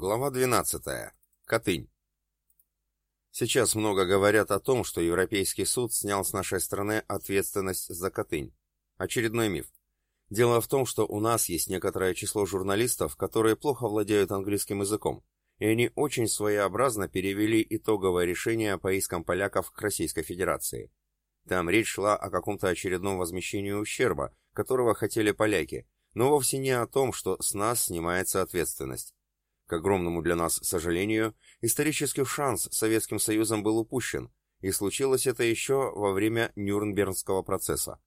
Глава 12. Катынь. Сейчас много говорят о том, что Европейский суд снял с нашей страны ответственность за Катынь. Очередной миф. Дело в том, что у нас есть некоторое число журналистов, которые плохо владеют английским языком, и они очень своеобразно перевели итоговое решение по искам поляков к Российской Федерации. Там речь шла о каком-то очередном возмещении ущерба, которого хотели поляки, но вовсе не о том, что с нас снимается ответственность. К огромному для нас сожалению, исторический шанс Советским Союзом был упущен, и случилось это еще во время Нюрнбергского процесса.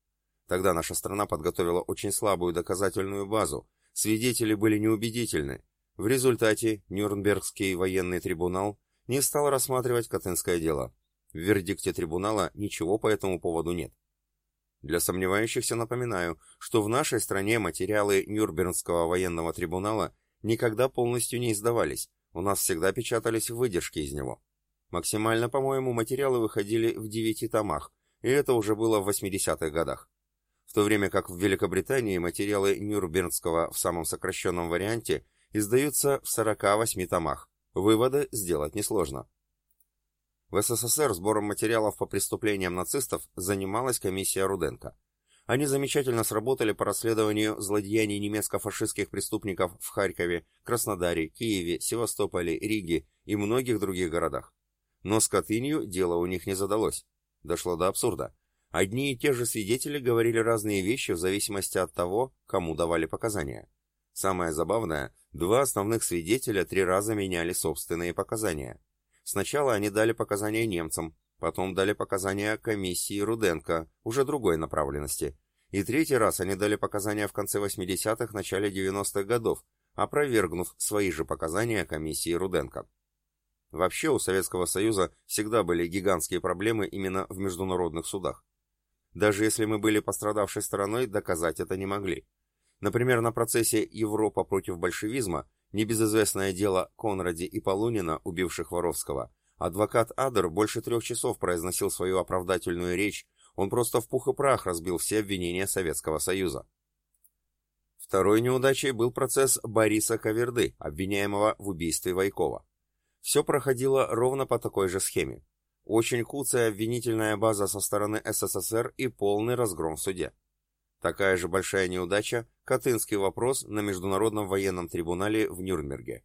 Тогда наша страна подготовила очень слабую доказательную базу, свидетели были неубедительны. В результате Нюрнбергский военный трибунал не стал рассматривать Катынское дело. В вердикте трибунала ничего по этому поводу нет. Для сомневающихся напоминаю, что в нашей стране материалы Нюрнбергского военного трибунала никогда полностью не издавались, у нас всегда печатались выдержки из него. Максимально, по-моему, материалы выходили в девяти томах, и это уже было в 80-х годах. В то время как в Великобритании материалы Нюрнбергского в самом сокращенном варианте издаются в 48 томах. Выводы сделать несложно. В СССР сбором материалов по преступлениям нацистов занималась комиссия Руденко. Они замечательно сработали по расследованию злодеяний немецко-фашистских преступников в Харькове, Краснодаре, Киеве, Севастополе, Риге и многих других городах. Но с Катынью дело у них не задалось. Дошло до абсурда. Одни и те же свидетели говорили разные вещи в зависимости от того, кому давали показания. Самое забавное, два основных свидетеля три раза меняли собственные показания. Сначала они дали показания немцам, Потом дали показания комиссии Руденко, уже другой направленности. И третий раз они дали показания в конце 80-х, начале 90-х годов, опровергнув свои же показания комиссии Руденко. Вообще у Советского Союза всегда были гигантские проблемы именно в международных судах. Даже если мы были пострадавшей стороной, доказать это не могли. Например, на процессе «Европа против большевизма» небезызвестное дело Конради и Полунина, убивших Воровского, Адвокат Адер больше трех часов произносил свою оправдательную речь, он просто в пух и прах разбил все обвинения Советского Союза. Второй неудачей был процесс Бориса Каверды, обвиняемого в убийстве Вайкова. Все проходило ровно по такой же схеме. Очень куцая обвинительная база со стороны СССР и полный разгром в суде. Такая же большая неудача – Катынский вопрос на Международном военном трибунале в Нюрнберге.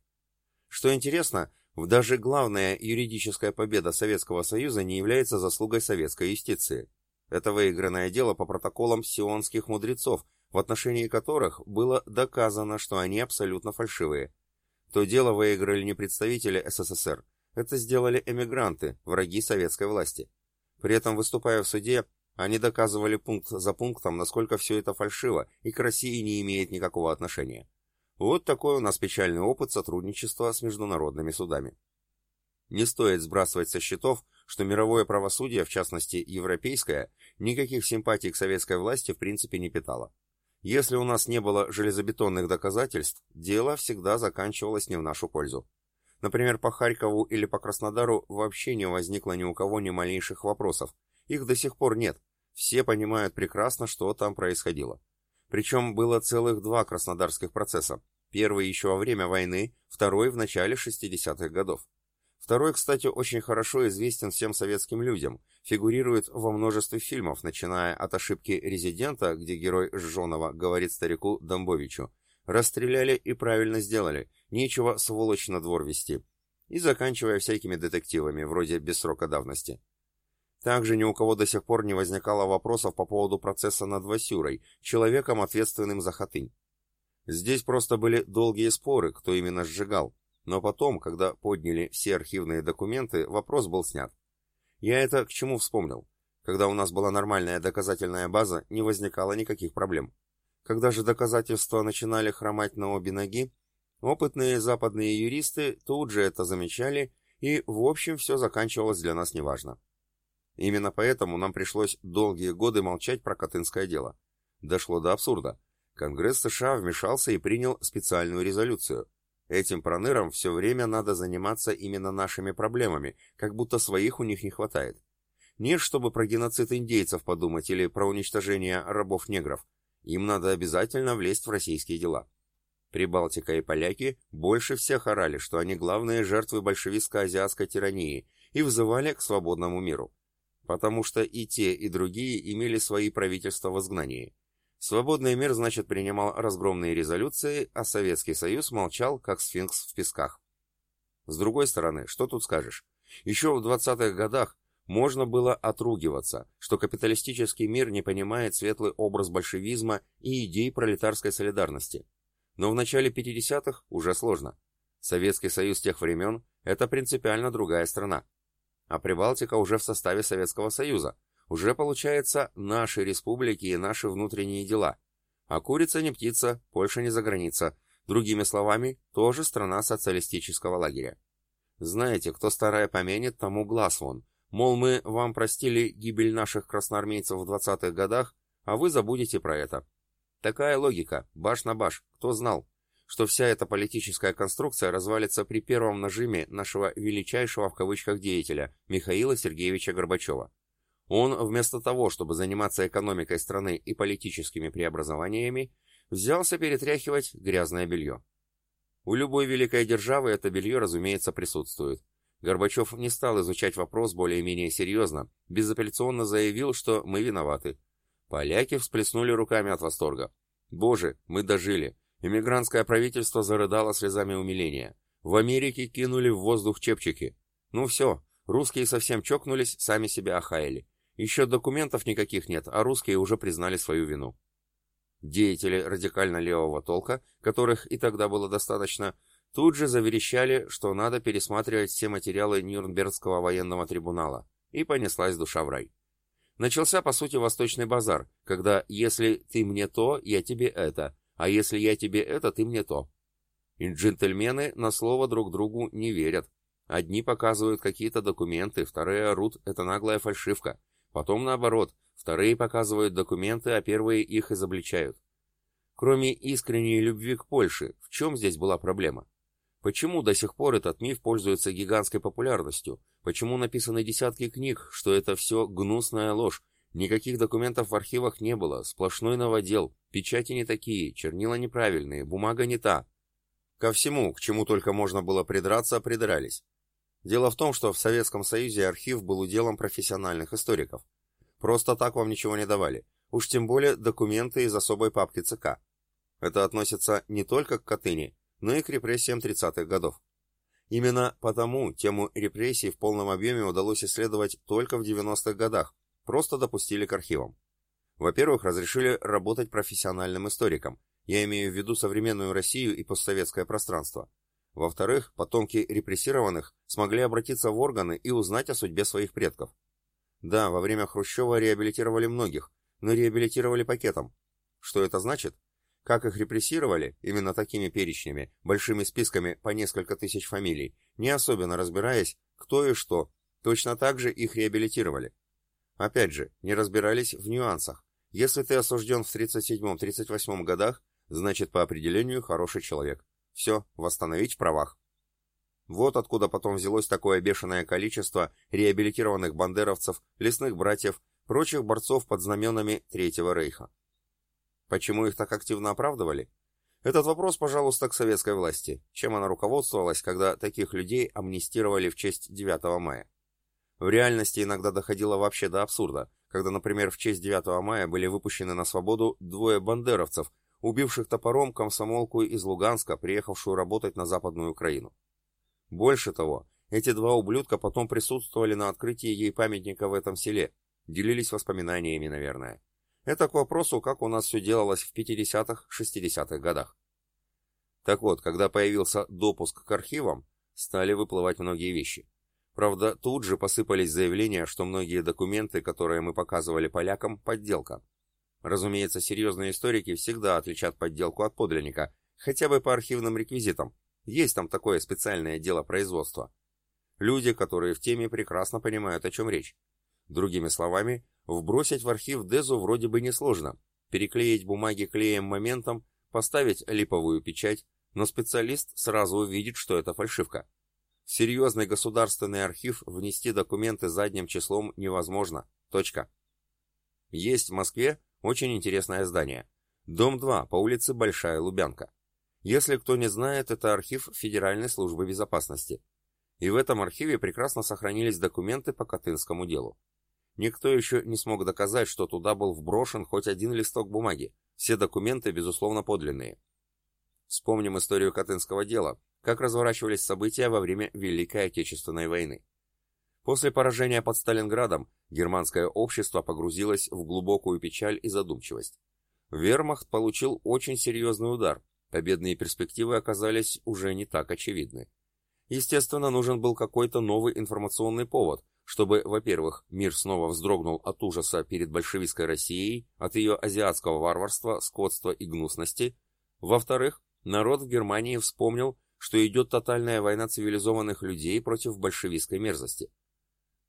Что интересно, даже главная юридическая победа Советского Союза не является заслугой советской юстиции. Это выигранное дело по протоколам сионских мудрецов, в отношении которых было доказано, что они абсолютно фальшивые. То дело выиграли не представители СССР, это сделали эмигранты, враги советской власти. При этом, выступая в суде, они доказывали пункт за пунктом, насколько все это фальшиво и к России не имеет никакого отношения. Вот такой у нас печальный опыт сотрудничества с международными судами. Не стоит сбрасывать со счетов, что мировое правосудие, в частности европейское, никаких симпатий к советской власти в принципе не питало. Если у нас не было железобетонных доказательств, дело всегда заканчивалось не в нашу пользу. Например, по Харькову или по Краснодару вообще не возникло ни у кого ни малейших вопросов. Их до сих пор нет. Все понимают прекрасно, что там происходило. Причем было целых два краснодарских процесса. Первый еще во время войны, второй в начале 60-х годов. Второй, кстати, очень хорошо известен всем советским людям, фигурирует во множестве фильмов, начиная от ошибки резидента, где герой Жжонова говорит старику Домбовичу «Расстреляли и правильно сделали, нечего сволочь на двор вести», и заканчивая всякими детективами, вроде «Без срока давности». Также ни у кого до сих пор не возникало вопросов по поводу процесса над Васюрой, человеком, ответственным за Хатынь. Здесь просто были долгие споры, кто именно сжигал, но потом, когда подняли все архивные документы, вопрос был снят. Я это к чему вспомнил? Когда у нас была нормальная доказательная база, не возникало никаких проблем. Когда же доказательства начинали хромать на обе ноги, опытные западные юристы тут же это замечали, и в общем все заканчивалось для нас неважно. Именно поэтому нам пришлось долгие годы молчать про Катынское дело. Дошло до абсурда. Конгресс США вмешался и принял специальную резолюцию. Этим пронырам все время надо заниматься именно нашими проблемами, как будто своих у них не хватает. Нет, чтобы про геноцид индейцев подумать или про уничтожение рабов-негров. Им надо обязательно влезть в российские дела. Прибалтика и поляки больше всех орали, что они главные жертвы большевистско-азиатской тирании и вызывали к свободному миру. Потому что и те, и другие имели свои правительства в изгнании. Свободный мир, значит, принимал разгромные резолюции, а Советский Союз молчал, как сфинкс в песках. С другой стороны, что тут скажешь? Еще в 20-х годах можно было отругиваться, что капиталистический мир не понимает светлый образ большевизма и идей пролетарской солидарности. Но в начале 50-х уже сложно. Советский Союз тех времен – это принципиально другая страна. А Прибалтика уже в составе Советского Союза. Уже, получается, наши республики и наши внутренние дела. А курица не птица, Польша не за граница. Другими словами, тоже страна социалистического лагеря. Знаете, кто старая помянет, тому глаз вон – Мол, мы вам простили гибель наших красноармейцев в 20-х годах, а вы забудете про это. Такая логика, баш на баш, кто знал, что вся эта политическая конструкция развалится при первом нажиме нашего величайшего в кавычках деятеля, Михаила Сергеевича Горбачева. Он, вместо того, чтобы заниматься экономикой страны и политическими преобразованиями, взялся перетряхивать грязное белье. У любой великой державы это белье, разумеется, присутствует. Горбачев не стал изучать вопрос более-менее серьезно, безапелляционно заявил, что мы виноваты. Поляки всплеснули руками от восторга. «Боже, мы дожили!» Иммигрантское правительство зарыдало слезами умиления. В Америке кинули в воздух чепчики. Ну все, русские совсем чокнулись, сами себя охаяли. Еще документов никаких нет, а русские уже признали свою вину. Деятели радикально левого толка, которых и тогда было достаточно, Тут же заверещали, что надо пересматривать все материалы Нюрнбергского военного трибунала, и понеслась душа в рай. Начался, по сути, Восточный базар, когда «если ты мне то, я тебе это, а если я тебе это, ты мне то». И джентльмены на слово друг другу не верят. Одни показывают какие-то документы, вторые орут «это наглая фальшивка». Потом наоборот, вторые показывают документы, а первые их изобличают. Кроме искренней любви к Польше, в чем здесь была проблема? Почему до сих пор этот миф пользуется гигантской популярностью? Почему написаны десятки книг, что это все гнусная ложь? Никаких документов в архивах не было, сплошной новодел, печати не такие, чернила неправильные, бумага не та. Ко всему, к чему только можно было придраться, придрались. Дело в том, что в Советском Союзе архив был уделом профессиональных историков. Просто так вам ничего не давали, уж тем более документы из особой папки ЦК. Это относится не только к Катыни, но и к репрессиям 30-х годов. Именно потому тему репрессий в полном объеме удалось исследовать только в 90-х годах, просто допустили к архивам. Во-первых, разрешили работать профессиональным историкам, я имею в виду современную Россию и постсоветское пространство. Во-вторых, потомки репрессированных смогли обратиться в органы и узнать о судьбе своих предков. Да, во время Хрущева реабилитировали многих, но реабилитировали пакетом. Что это значит? Как их репрессировали, именно такими перечнями, большими списками по несколько тысяч фамилий, не особенно разбираясь, кто и что, точно так же их реабилитировали. Опять же, не разбирались в нюансах. Если ты осужден в 37-38 годах, значит по определению хороший человек. Все, восстановить в правах. Вот откуда потом взялось такое бешеное количество реабилитированных бандеровцев, лесных братьев, прочих борцов под знаменами Третьего Рейха. Почему их так активно оправдывали? Этот вопрос, пожалуйста, к советской власти. Чем она руководствовалась, когда таких людей амнистировали в честь 9 мая? В реальности иногда доходило вообще до абсурда, когда, например, в честь 9 мая были выпущены на свободу двое бандеровцев, убивших топором комсомолку из Луганска, приехавшую работать на Западную Украину. Больше того, эти два ублюдка потом присутствовали на открытии ей памятника в этом селе, делились воспоминаниями, наверное. Это к вопросу, как у нас все делалось в 50-х, 60-х годах. Так вот, когда появился допуск к архивам, стали выплывать многие вещи. Правда, тут же посыпались заявления, что многие документы, которые мы показывали полякам, подделка. Разумеется, серьезные историки всегда отличат подделку от подлинника, хотя бы по архивным реквизитам. Есть там такое специальное дело производства. Люди, которые в теме, прекрасно понимают, о чем речь. Другими словами, Вбросить в архив Дезу вроде бы несложно. Переклеить бумаги клеем моментом, поставить липовую печать, но специалист сразу увидит, что это фальшивка. В серьезный государственный архив внести документы задним числом невозможно. Точка. Есть в Москве очень интересное здание. Дом 2 по улице Большая Лубянка. Если кто не знает, это архив Федеральной службы безопасности. И в этом архиве прекрасно сохранились документы по Катынскому делу. Никто еще не смог доказать, что туда был вброшен хоть один листок бумаги. Все документы, безусловно, подлинные. Вспомним историю Катынского дела, как разворачивались события во время Великой Отечественной войны. После поражения под Сталинградом германское общество погрузилось в глубокую печаль и задумчивость. Вермахт получил очень серьезный удар, победные перспективы оказались уже не так очевидны. Естественно, нужен был какой-то новый информационный повод, чтобы, во-первых, мир снова вздрогнул от ужаса перед большевистской Россией, от ее азиатского варварства, скотства и гнусности, во-вторых, народ в Германии вспомнил, что идет тотальная война цивилизованных людей против большевистской мерзости.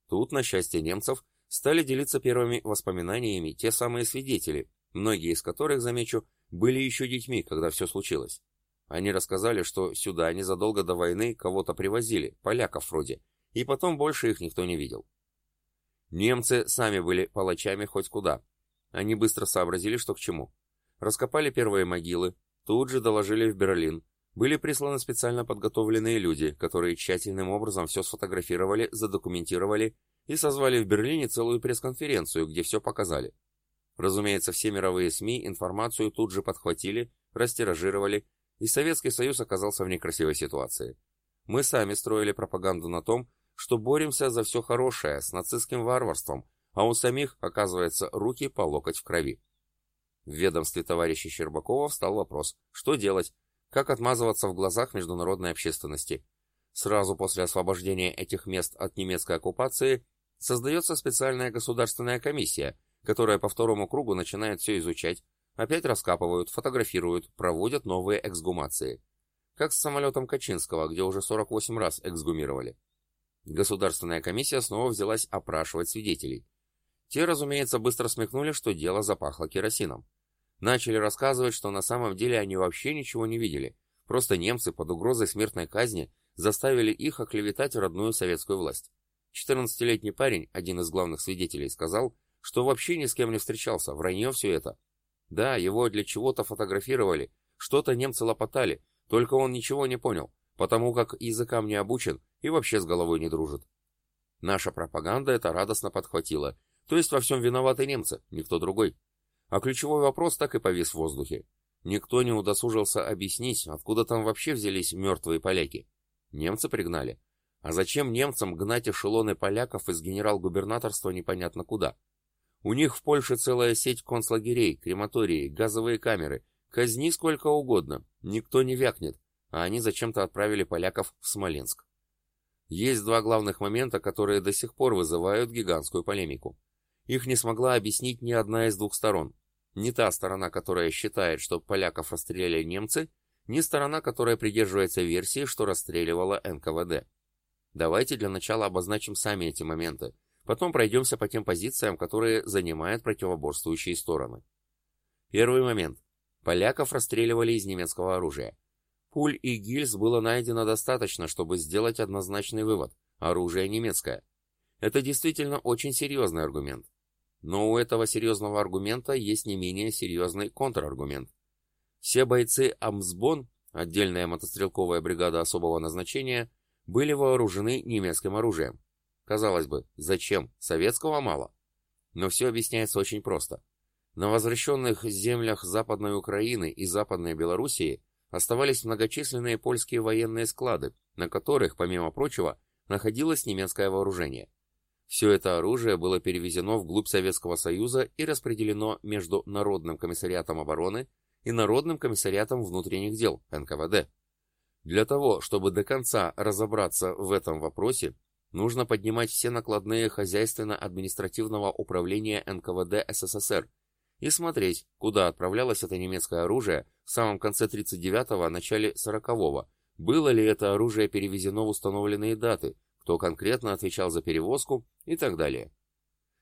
Тут, на счастье немцев, стали делиться первыми воспоминаниями те самые свидетели, многие из которых, замечу, были еще детьми, когда все случилось. Они рассказали, что сюда незадолго до войны кого-то привозили, поляков вроде, и потом больше их никто не видел. Немцы сами были палачами хоть куда. Они быстро сообразили, что к чему. Раскопали первые могилы, тут же доложили в Берлин. Были присланы специально подготовленные люди, которые тщательным образом все сфотографировали, задокументировали и созвали в Берлине целую пресс-конференцию, где все показали. Разумеется, все мировые СМИ информацию тут же подхватили, растиражировали и Советский Союз оказался в некрасивой ситуации. Мы сами строили пропаганду на том, что боремся за все хорошее, с нацистским варварством, а у самих, оказывается, руки по локоть в крови. В ведомстве товарища Щербакова встал вопрос, что делать, как отмазываться в глазах международной общественности. Сразу после освобождения этих мест от немецкой оккупации создается специальная государственная комиссия, которая по второму кругу начинает все изучать, Опять раскапывают, фотографируют, проводят новые эксгумации. Как с самолетом Качинского, где уже 48 раз эксгумировали. Государственная комиссия снова взялась опрашивать свидетелей. Те, разумеется, быстро смекнули, что дело запахло керосином. Начали рассказывать, что на самом деле они вообще ничего не видели. Просто немцы под угрозой смертной казни заставили их оклеветать родную советскую власть. 14-летний парень, один из главных свидетелей, сказал, что вообще ни с кем не встречался, вранье все это. Да, его для чего-то фотографировали, что-то немцы лопотали, только он ничего не понял, потому как языкам не обучен и вообще с головой не дружит. Наша пропаганда это радостно подхватила, то есть во всем виноваты немцы, никто другой. А ключевой вопрос так и повис в воздухе. Никто не удосужился объяснить, откуда там вообще взялись мертвые поляки. Немцы пригнали. А зачем немцам гнать эшелоны поляков из генерал-губернаторства непонятно куда? У них в Польше целая сеть концлагерей, крематории, газовые камеры. Казни сколько угодно, никто не вякнет, а они зачем-то отправили поляков в Смоленск. Есть два главных момента, которые до сих пор вызывают гигантскую полемику. Их не смогла объяснить ни одна из двух сторон. Не та сторона, которая считает, что поляков расстреляли немцы, ни сторона, которая придерживается версии, что расстреливала НКВД. Давайте для начала обозначим сами эти моменты, Потом пройдемся по тем позициям, которые занимают противоборствующие стороны. Первый момент. Поляков расстреливали из немецкого оружия. Пуль и гильз было найдено достаточно, чтобы сделать однозначный вывод. Оружие немецкое. Это действительно очень серьезный аргумент. Но у этого серьезного аргумента есть не менее серьезный контраргумент. Все бойцы Амсбон, отдельная мотострелковая бригада особого назначения, были вооружены немецким оружием. Казалось бы, зачем? Советского мало. Но все объясняется очень просто. На возвращенных землях Западной Украины и Западной Белоруссии оставались многочисленные польские военные склады, на которых, помимо прочего, находилось немецкое вооружение. Все это оружие было перевезено вглубь Советского Союза и распределено между Народным комиссариатом обороны и Народным комиссариатом внутренних дел, НКВД. Для того, чтобы до конца разобраться в этом вопросе, Нужно поднимать все накладные хозяйственно-административного управления НКВД СССР и смотреть, куда отправлялось это немецкое оружие в самом конце 39-го, начале 40-го, было ли это оружие перевезено в установленные даты, кто конкретно отвечал за перевозку и так далее.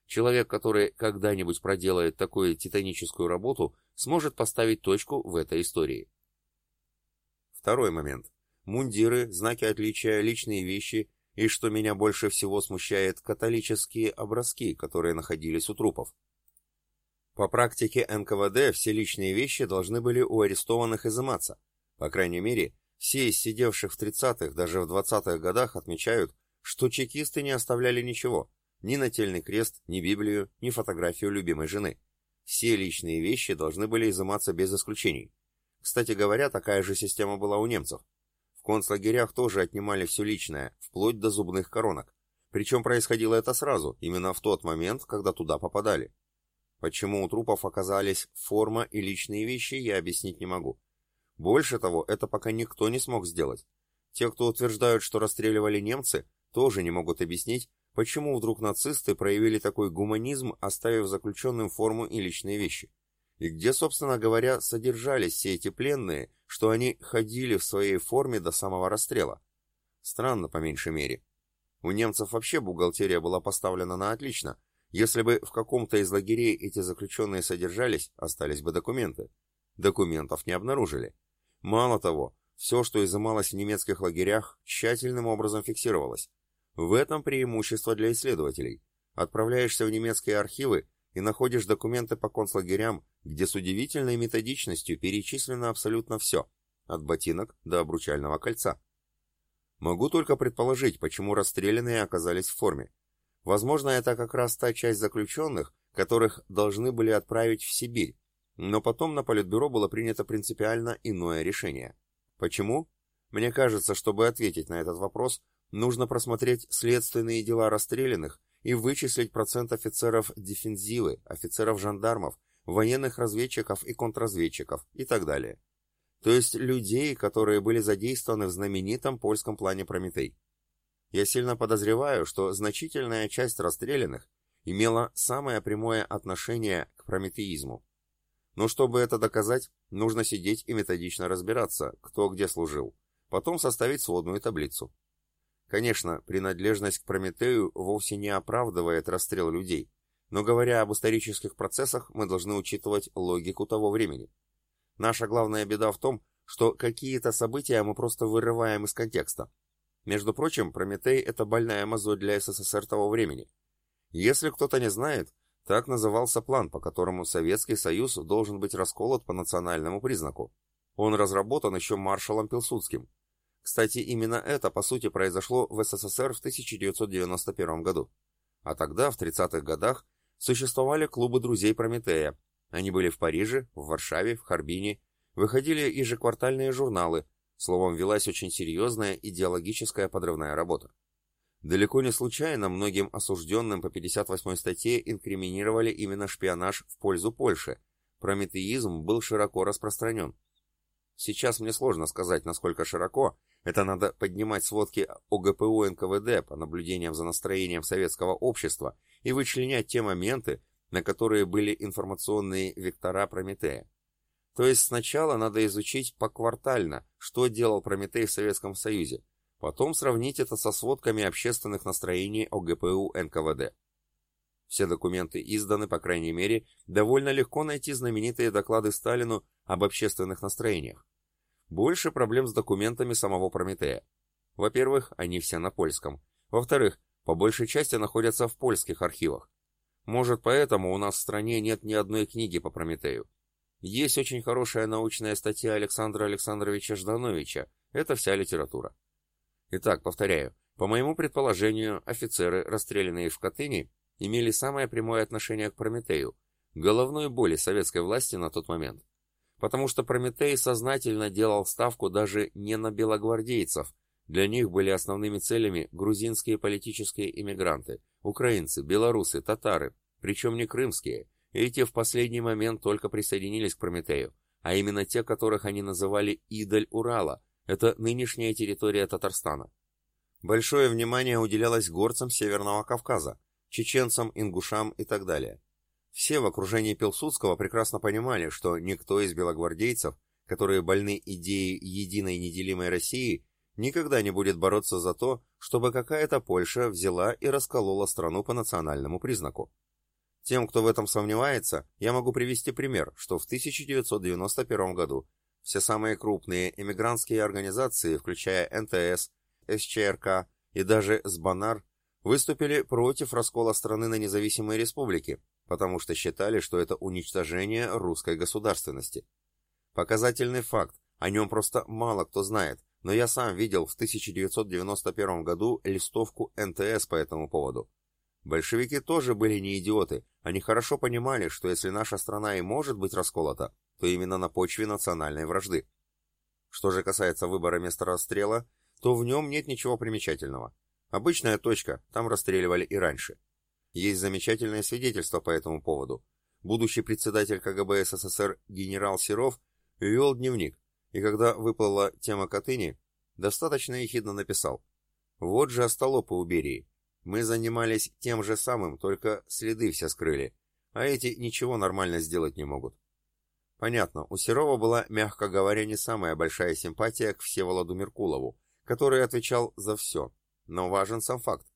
Человек, который когда-нибудь проделает такую титаническую работу, сможет поставить точку в этой истории. Второй момент. Мундиры, знаки отличия, личные вещи и, что меня больше всего смущает, католические образки, которые находились у трупов. По практике НКВД все личные вещи должны были у арестованных изыматься. По крайней мере, все из сидевших в 30-х, даже в 20-х годах отмечают, что чекисты не оставляли ничего, ни нательный крест, ни Библию, ни фотографию любимой жены. Все личные вещи должны были изыматься без исключений. Кстати говоря, такая же система была у немцев. В концлагерях тоже отнимали все личное, вплоть до зубных коронок. Причем происходило это сразу, именно в тот момент, когда туда попадали. Почему у трупов оказались форма и личные вещи, я объяснить не могу. Больше того, это пока никто не смог сделать. Те, кто утверждают, что расстреливали немцы, тоже не могут объяснить, почему вдруг нацисты проявили такой гуманизм, оставив заключенным форму и личные вещи. И где, собственно говоря, содержались все эти пленные, что они ходили в своей форме до самого расстрела? Странно, по меньшей мере. У немцев вообще бухгалтерия была поставлена на отлично. Если бы в каком-то из лагерей эти заключенные содержались, остались бы документы. Документов не обнаружили. Мало того, все, что изымалось в немецких лагерях, тщательным образом фиксировалось. В этом преимущество для исследователей. Отправляешься в немецкие архивы и находишь документы по концлагерям, где с удивительной методичностью перечислено абсолютно все, от ботинок до обручального кольца. Могу только предположить, почему расстрелянные оказались в форме. Возможно, это как раз та часть заключенных, которых должны были отправить в Сибирь, но потом на Политбюро было принято принципиально иное решение. Почему? Мне кажется, чтобы ответить на этот вопрос, нужно просмотреть следственные дела расстрелянных и вычислить процент офицеров дефензивы, офицеров-жандармов, военных разведчиков и контрразведчиков и так далее то есть людей, которые были задействованы в знаменитом польском плане Прометей. Я сильно подозреваю, что значительная часть расстрелянных имела самое прямое отношение к прометеизму. Но чтобы это доказать, нужно сидеть и методично разбираться, кто где служил, потом составить сводную таблицу. Конечно, принадлежность к Прометею вовсе не оправдывает расстрел людей, но говоря об исторических процессах, мы должны учитывать логику того времени. Наша главная беда в том, что какие-то события мы просто вырываем из контекста. Между прочим, Прометей – это больная мозоль для СССР того времени. Если кто-то не знает, так назывался план, по которому Советский Союз должен быть расколот по национальному признаку. Он разработан еще маршалом Пилсудским. Кстати, именно это, по сути, произошло в СССР в 1991 году. А тогда, в 30-х годах, существовали клубы друзей Прометея, они были в Париже, в Варшаве, в Харбине, выходили ежеквартальные журналы, словом, велась очень серьезная идеологическая подрывная работа. Далеко не случайно многим осужденным по 58 статье инкриминировали именно шпионаж в пользу Польши. Прометеизм был широко распространен. Сейчас мне сложно сказать, насколько широко. Это надо поднимать сводки ОГПУ НКВД по наблюдениям за настроением советского общества и вычленять те моменты, на которые были информационные вектора Прометея. То есть сначала надо изучить поквартально, что делал Прометей в Советском Союзе, потом сравнить это со сводками общественных настроений ОГПУ НКВД. Все документы изданы, по крайней мере, довольно легко найти знаменитые доклады Сталину об общественных настроениях. Больше проблем с документами самого Прометея. Во-первых, они все на польском. Во-вторых, по большей части находятся в польских архивах. Может, поэтому у нас в стране нет ни одной книги по Прометею. Есть очень хорошая научная статья Александра Александровича Ждановича. Это вся литература. Итак, повторяю, по моему предположению, офицеры, расстрелянные в Катыни, имели самое прямое отношение к Прометею, головной боли советской власти на тот момент. Потому что Прометей сознательно делал ставку даже не на белогвардейцев, для них были основными целями грузинские политические иммигранты, украинцы, белорусы, татары, причем не крымские, эти в последний момент только присоединились к Прометею, а именно те, которых они называли «Идоль Урала», это нынешняя территория Татарстана. Большое внимание уделялось горцам Северного Кавказа, чеченцам, ингушам и так далее. Все в окружении Пилсудского прекрасно понимали, что никто из белогвардейцев, которые больны идеей единой неделимой России, никогда не будет бороться за то, чтобы какая-то Польша взяла и расколола страну по национальному признаку. Тем, кто в этом сомневается, я могу привести пример, что в 1991 году все самые крупные эмигрантские организации, включая НТС, СЧРК и даже СБАНАР, выступили против раскола страны на независимые республики, потому что считали, что это уничтожение русской государственности. Показательный факт, О нем просто мало кто знает, но я сам видел в 1991 году листовку НТС по этому поводу. Большевики тоже были не идиоты, они хорошо понимали, что если наша страна и может быть расколота, то именно на почве национальной вражды. Что же касается выбора места расстрела, то в нем нет ничего примечательного. Обычная точка, там расстреливали и раньше. Есть замечательное свидетельство по этому поводу. Будущий председатель КГБ СССР генерал Серов вел дневник, и когда выплыла тема Катыни, достаточно ехидно написал «Вот же остолопы у Берии, мы занимались тем же самым, только следы все скрыли, а эти ничего нормально сделать не могут. Понятно, у Серова была, мягко говоря, не самая большая симпатия к Всеволоду Меркулову, который отвечал за все, но важен сам факт.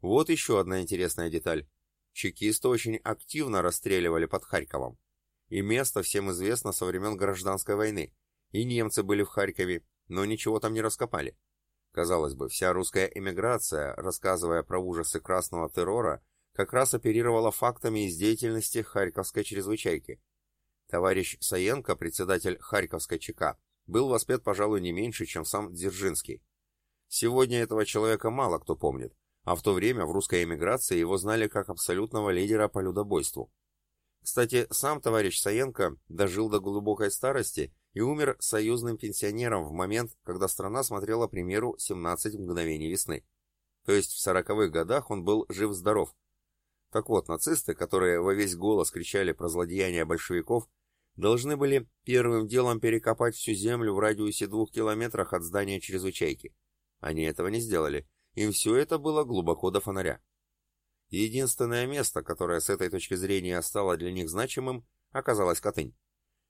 Вот еще одна интересная деталь. Чекисты очень активно расстреливали под Харьковом. И место всем известно со времен гражданской войны. И немцы были в Харькове, но ничего там не раскопали. Казалось бы, вся русская эмиграция, рассказывая про ужасы красного террора, как раз оперировала фактами из деятельности Харьковской чрезвычайки. Товарищ Саенко, председатель Харьковской ЧК, был воспет, пожалуй, не меньше, чем сам Дзержинский. Сегодня этого человека мало кто помнит, а в то время в русской эмиграции его знали как абсолютного лидера по людобойству. Кстати, сам товарищ Саенко дожил до глубокой старости и умер союзным пенсионером в момент, когда страна смотрела примеру 17 мгновений весны. То есть в сороковых годах он был жив-здоров. Так вот, нацисты, которые во весь голос кричали про злодеяния большевиков, должны были первым делом перекопать всю землю в радиусе двух километрах от здания чрезвычайки. Они этого не сделали, им все это было глубоко до фонаря. Единственное место, которое с этой точки зрения стало для них значимым, оказалось Катынь.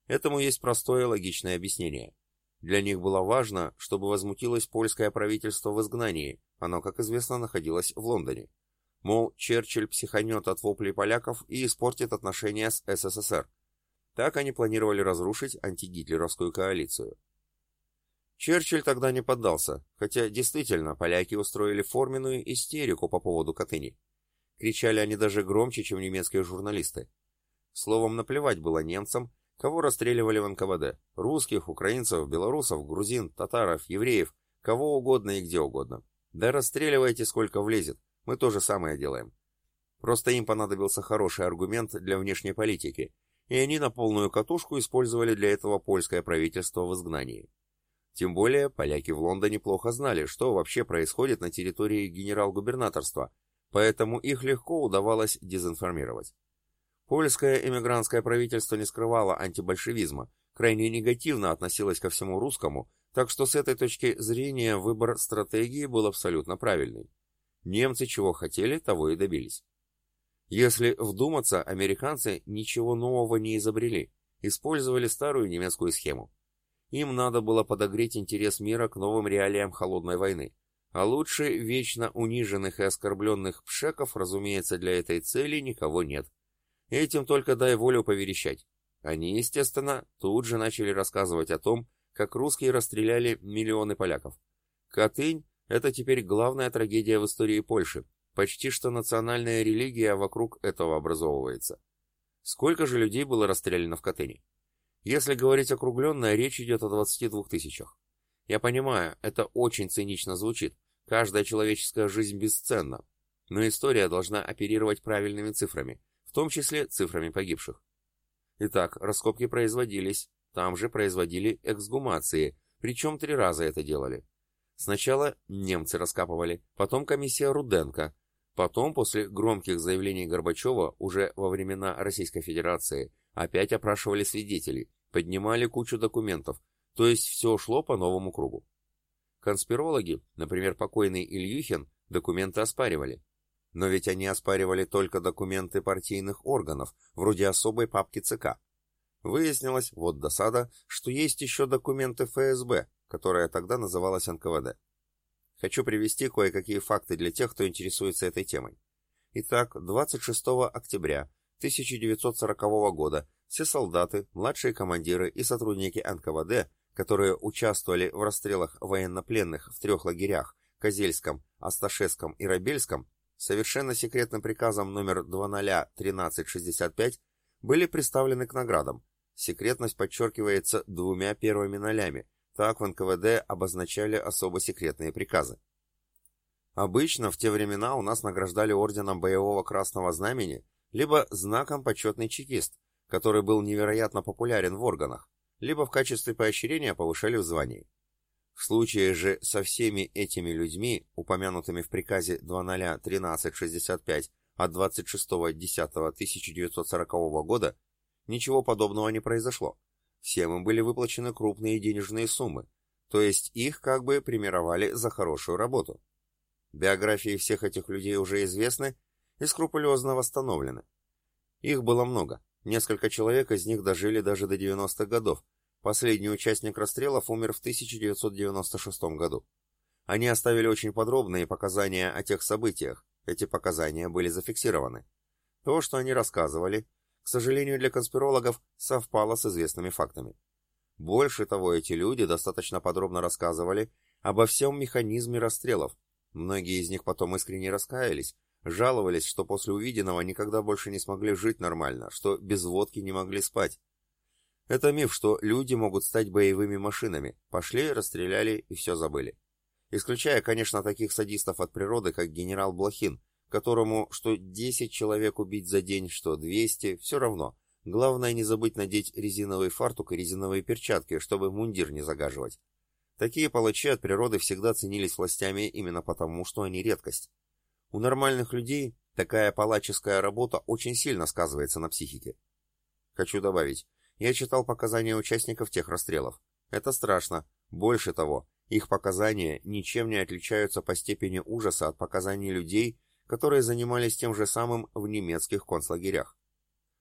Этому есть простое логичное объяснение. Для них было важно, чтобы возмутилось польское правительство в изгнании, оно, как известно, находилось в Лондоне. Мол, Черчилль психанет от воплей поляков и испортит отношения с СССР. Так они планировали разрушить антигитлеровскую коалицию. Черчилль тогда не поддался, хотя действительно поляки устроили форменную истерику по поводу Катыни. Кричали они даже громче, чем немецкие журналисты. Словом, наплевать было немцам, Кого расстреливали в НКВД? Русских, украинцев, белорусов, грузин, татаров, евреев, кого угодно и где угодно. Да расстреливайте сколько влезет, мы то же самое делаем. Просто им понадобился хороший аргумент для внешней политики, и они на полную катушку использовали для этого польское правительство в изгнании. Тем более, поляки в Лондоне плохо знали, что вообще происходит на территории генерал-губернаторства, поэтому их легко удавалось дезинформировать. Польское эмигрантское правительство не скрывало антибольшевизма, крайне негативно относилось ко всему русскому, так что с этой точки зрения выбор стратегии был абсолютно правильный. Немцы чего хотели, того и добились. Если вдуматься, американцы ничего нового не изобрели, использовали старую немецкую схему. Им надо было подогреть интерес мира к новым реалиям холодной войны. А лучше вечно униженных и оскорбленных пшеков, разумеется, для этой цели никого нет. Этим только дай волю поверещать. Они, естественно, тут же начали рассказывать о том, как русские расстреляли миллионы поляков. Катынь – это теперь главная трагедия в истории Польши. Почти что национальная религия вокруг этого образовывается. Сколько же людей было расстреляно в Катыни? Если говорить округленно, речь идет о 22 тысячах. Я понимаю, это очень цинично звучит. Каждая человеческая жизнь бесценна. Но история должна оперировать правильными цифрами – в том числе цифрами погибших. Итак, раскопки производились, там же производили эксгумации, причем три раза это делали. Сначала немцы раскапывали, потом комиссия Руденко, потом, после громких заявлений Горбачева, уже во времена Российской Федерации, опять опрашивали свидетелей, поднимали кучу документов, то есть все шло по новому кругу. Конспирологи, например, покойный Ильюхин, документы оспаривали. Но ведь они оспаривали только документы партийных органов, вроде особой папки ЦК. Выяснилось, вот досада, что есть еще документы ФСБ, которая тогда называлась НКВД. Хочу привести кое-какие факты для тех, кто интересуется этой темой. Итак, 26 октября 1940 года. Все солдаты, младшие командиры и сотрудники НКВД, которые участвовали в расстрелах военнопленных в трех лагерях – Козельском, Асташевском и Рабельском, совершенно секретным приказом номер 001365 были представлены к наградам, Секретность подчеркивается двумя первыми нолями, так в НКВД обозначали особо секретные приказы. Обычно в те времена у нас награждали орденом боевого красного знамени либо знаком почетный чекист, который был невероятно популярен в органах, либо в качестве поощрения повышали в звании. В случае же со всеми этими людьми, упомянутыми в приказе 001365 от 26.10.1940 года, ничего подобного не произошло. Всем им были выплачены крупные денежные суммы, то есть их как бы премировали за хорошую работу. Биографии всех этих людей уже известны и скрупулезно восстановлены. Их было много, несколько человек из них дожили даже до 90-х годов, Последний участник расстрелов умер в 1996 году. Они оставили очень подробные показания о тех событиях. Эти показания были зафиксированы. То, что они рассказывали, к сожалению для конспирологов, совпало с известными фактами. Больше того, эти люди достаточно подробно рассказывали обо всем механизме расстрелов. Многие из них потом искренне раскаялись, жаловались, что после увиденного никогда больше не смогли жить нормально, что без водки не могли спать. Это миф, что люди могут стать боевыми машинами. Пошли, расстреляли и все забыли. Исключая, конечно, таких садистов от природы, как генерал Блохин, которому что 10 человек убить за день, что 200, все равно. Главное не забыть надеть резиновый фартук и резиновые перчатки, чтобы мундир не загаживать. Такие палачи от природы всегда ценились властями именно потому, что они редкость. У нормальных людей такая палаческая работа очень сильно сказывается на психике. Хочу добавить, я читал показания участников тех расстрелов. Это страшно. Больше того, их показания ничем не отличаются по степени ужаса от показаний людей, которые занимались тем же самым в немецких концлагерях.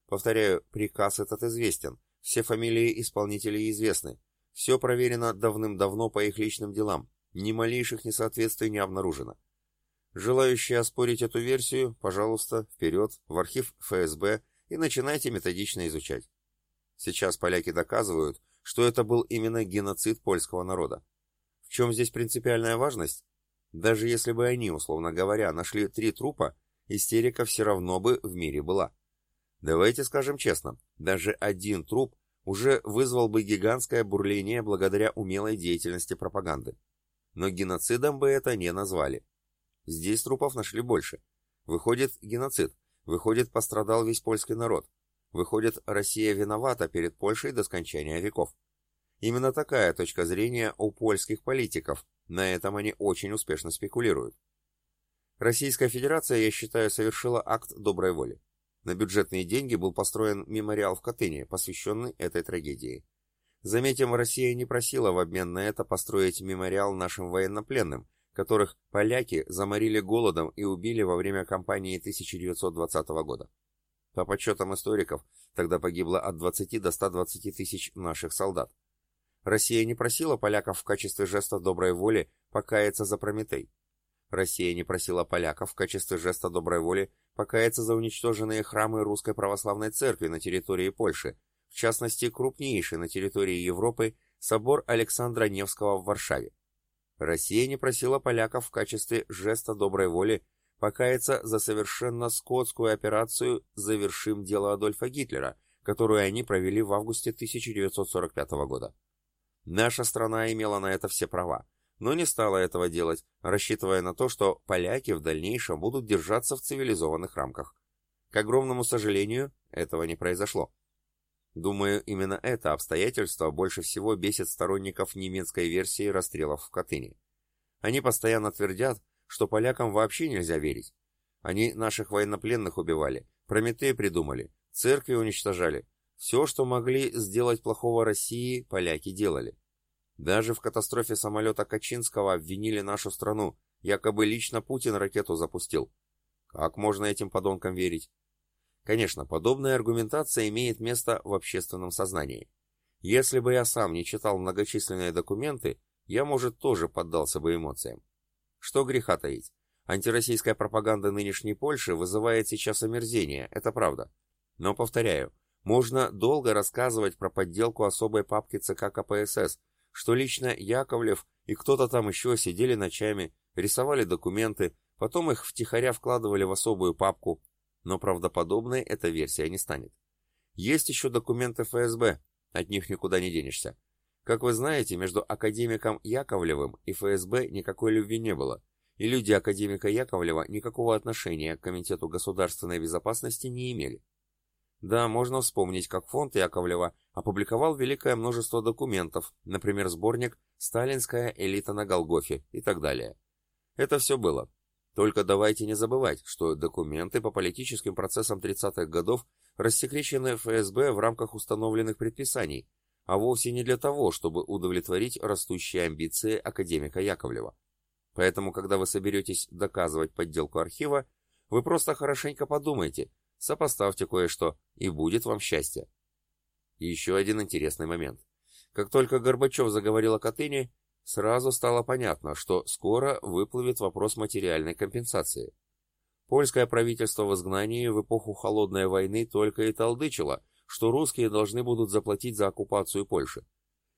Повторяю, приказ этот известен, все фамилии исполнителей известны, все проверено давным-давно по их личным делам, ни малейших несоответствий не обнаружено. Желающие оспорить эту версию, пожалуйста, вперед, в архив ФСБ и начинайте методично изучать. Сейчас поляки доказывают, что это был именно геноцид польского народа. В чем здесь принципиальная важность? Даже если бы они, условно говоря, нашли три трупа, истерика все равно бы в мире была. Давайте скажем честно, даже один труп уже вызвал бы гигантское бурление благодаря умелой деятельности пропаганды. Но геноцидом бы это не назвали. Здесь трупов нашли больше. Выходит, геноцид. Выходит, пострадал весь польский народ. Выходит, Россия виновата перед Польшей до скончания веков. Именно такая точка зрения у польских политиков, на этом они очень успешно спекулируют. Российская Федерация, я считаю, совершила акт доброй воли. На бюджетные деньги был построен мемориал в Катыни, посвященный этой трагедии. Заметим, Россия не просила в обмен на это построить мемориал нашим военнопленным, которых поляки заморили голодом и убили во время кампании 1920 года. По подсчетам историков, тогда погибло от 20 до 120 тысяч наших солдат. Россия не просила поляков в качестве жеста доброй воли покаяться за Прометей. Россия не просила поляков в качестве жеста доброй воли покаяться за уничтоженные храмы Русской Православной Церкви на территории Польши, в частности, крупнейший на территории Европы собор Александра Невского в Варшаве. Россия не просила поляков в качестве жеста доброй воли покаяться за совершенно скотскую операцию «Завершим дело Адольфа Гитлера», которую они провели в августе 1945 года. Наша страна имела на это все права, но не стала этого делать, рассчитывая на то, что поляки в дальнейшем будут держаться в цивилизованных рамках. К огромному сожалению, этого не произошло. Думаю, именно это обстоятельство больше всего бесит сторонников немецкой версии расстрелов в Катыни. Они постоянно твердят, что полякам вообще нельзя верить. Они наших военнопленных убивали, Прометей придумали, церкви уничтожали. Все, что могли сделать плохого России, поляки делали. Даже в катастрофе самолета Качинского обвинили нашу страну, якобы лично Путин ракету запустил. Как можно этим подонкам верить? Конечно, подобная аргументация имеет место в общественном сознании. Если бы я сам не читал многочисленные документы, я, может, тоже поддался бы эмоциям. Что греха таить? Антироссийская пропаганда нынешней Польши вызывает сейчас омерзение, это правда. Но, повторяю, можно долго рассказывать про подделку особой папки ЦК КПСС, что лично Яковлев и кто-то там еще сидели ночами, рисовали документы, потом их втихаря вкладывали в особую папку, но правдоподобной эта версия не станет. Есть еще документы ФСБ, от них никуда не денешься. Как вы знаете, между академиком Яковлевым и ФСБ никакой любви не было, и люди академика Яковлева никакого отношения к Комитету государственной безопасности не имели. Да, можно вспомнить, как фонд Яковлева опубликовал великое множество документов, например, сборник «Сталинская элита на Голгофе» и так далее. Это все было. Только давайте не забывать, что документы по политическим процессам 30-х годов рассекречены ФСБ в рамках установленных предписаний, а вовсе не для того, чтобы удовлетворить растущие амбиции академика Яковлева. Поэтому, когда вы соберетесь доказывать подделку архива, вы просто хорошенько подумайте, сопоставьте кое-что, и будет вам счастье. И еще один интересный момент. Как только Горбачев заговорил о Катыни, сразу стало понятно, что скоро выплывет вопрос материальной компенсации. Польское правительство в изгнании в эпоху Холодной войны только и толдычило, что русские должны будут заплатить за оккупацию Польши.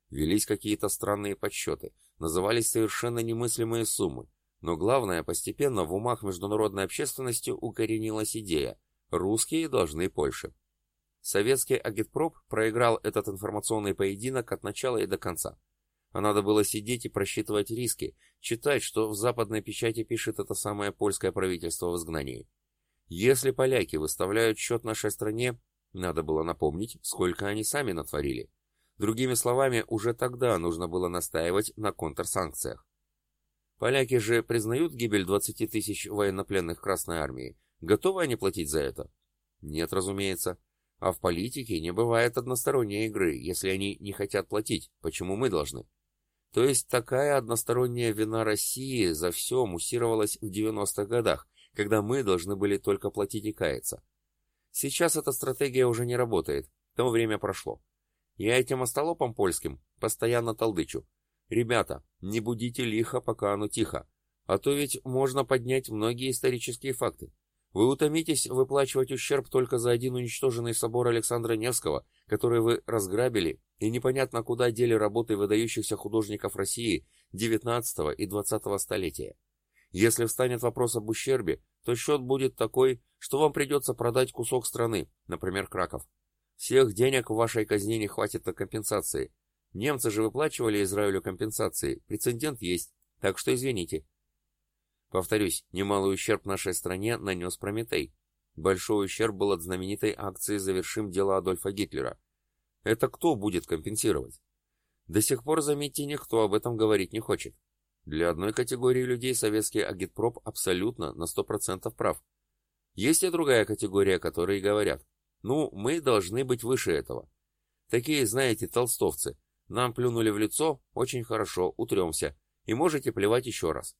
Велись какие-то странные подсчеты, назывались совершенно немыслимые суммы, но главное, постепенно в умах международной общественности укоренилась идея – русские должны Польше. Советский агитпроп проиграл этот информационный поединок от начала и до конца. А надо было сидеть и просчитывать риски, читать, что в западной печати пишет это самое польское правительство в изгнании. Если поляки выставляют счет нашей стране, надо было напомнить, сколько они сами натворили. Другими словами, уже тогда нужно было настаивать на контрсанкциях. Поляки же признают гибель 20 тысяч военнопленных Красной Армии. Готовы они платить за это? Нет, разумеется. А в политике не бывает односторонней игры. Если они не хотят платить, почему мы должны? То есть такая односторонняя вина России за все муссировалась в 90-х годах, когда мы должны были только платить и каяться. Сейчас эта стратегия уже не работает, то время прошло. Я этим остолопам польским постоянно толдычу. Ребята, не будите лихо, пока оно тихо, а то ведь можно поднять многие исторические факты. Вы утомитесь выплачивать ущерб только за один уничтоженный собор Александра Невского, который вы разграбили, и непонятно куда дели работы выдающихся художников России XIX и XX столетия. Если встанет вопрос об ущербе, то счет будет такой, что вам придется продать кусок страны, например, Краков. Всех денег в вашей казне не хватит на компенсации. Немцы же выплачивали Израилю компенсации, прецедент есть, так что извините, Повторюсь, немалый ущерб нашей стране нанес Прометей. Большой ущерб был от знаменитой акции «Завершим дело Адольфа Гитлера». Это кто будет компенсировать? До сих пор, заметьте, никто об этом говорить не хочет. Для одной категории людей советский агитпроп абсолютно на 100% прав. Есть и другая категория, которые говорят, ну, мы должны быть выше этого. Такие, знаете, толстовцы. Нам плюнули в лицо, очень хорошо, утремся. И можете плевать еще раз.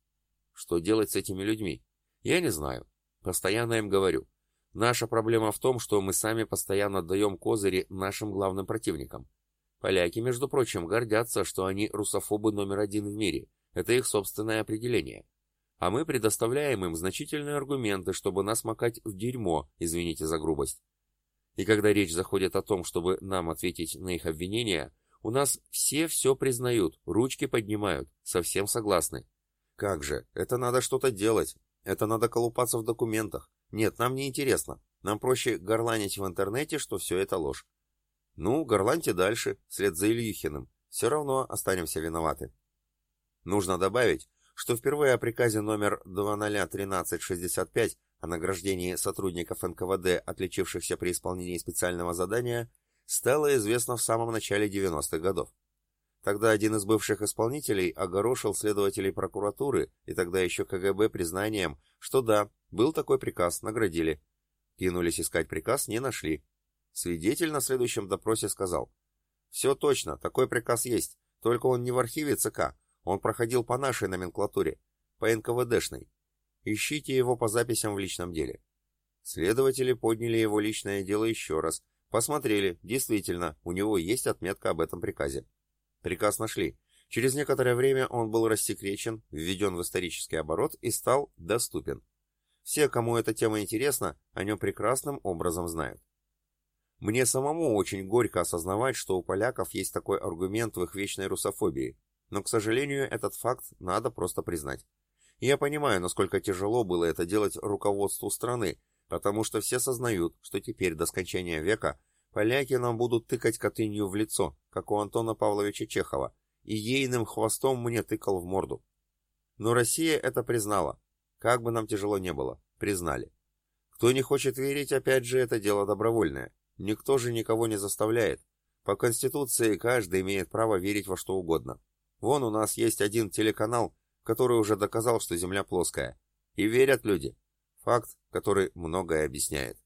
Что делать с этими людьми? Я не знаю. Постоянно им говорю. Наша проблема в том, что мы сами постоянно даем козыри нашим главным противникам. Поляки, между прочим, гордятся, что они русофобы номер один в мире. Это их собственное определение. А мы предоставляем им значительные аргументы, чтобы нас макать в дерьмо, извините за грубость. И когда речь заходит о том, чтобы нам ответить на их обвинения, у нас все все признают, ручки поднимают, совсем согласны. Как же, это надо что-то делать. Это надо колупаться в документах. Нет, нам не интересно. Нам проще горланить в интернете, что все это ложь. Ну, горланьте дальше, вслед за Ильюхиным. Все равно останемся виноваты. Нужно добавить, что впервые о приказе номер 001365 о награждении сотрудников НКВД, отличившихся при исполнении специального задания, стало известно в самом начале 90-х годов. Тогда один из бывших исполнителей огорошил следователей прокуратуры и тогда еще КГБ признанием, что да, был такой приказ, наградили. Кинулись искать приказ, не нашли. Свидетель на следующем допросе сказал, «Все точно, такой приказ есть, только он не в архиве ЦК, он проходил по нашей номенклатуре, по НКВДшной. Ищите его по записям в личном деле». Следователи подняли его личное дело еще раз, посмотрели, действительно, у него есть отметка об этом приказе. Приказ нашли. Через некоторое время он был рассекречен, введен в исторический оборот и стал доступен. Все, кому эта тема интересна, о нем прекрасным образом знают. Мне самому очень горько осознавать, что у поляков есть такой аргумент в их вечной русофобии, но, к сожалению, этот факт надо просто признать. Я понимаю, насколько тяжело было это делать руководству страны, потому что все сознают, что теперь до скончания века Поляки нам будут тыкать Катынью в лицо, как у Антона Павловича Чехова, и ейным хвостом мне тыкал в морду. Но Россия это признала. Как бы нам тяжело не было, признали. Кто не хочет верить, опять же, это дело добровольное. Никто же никого не заставляет. По Конституции каждый имеет право верить во что угодно. Вон у нас есть один телеканал, который уже доказал, что Земля плоская. И верят люди. Факт, который многое объясняет.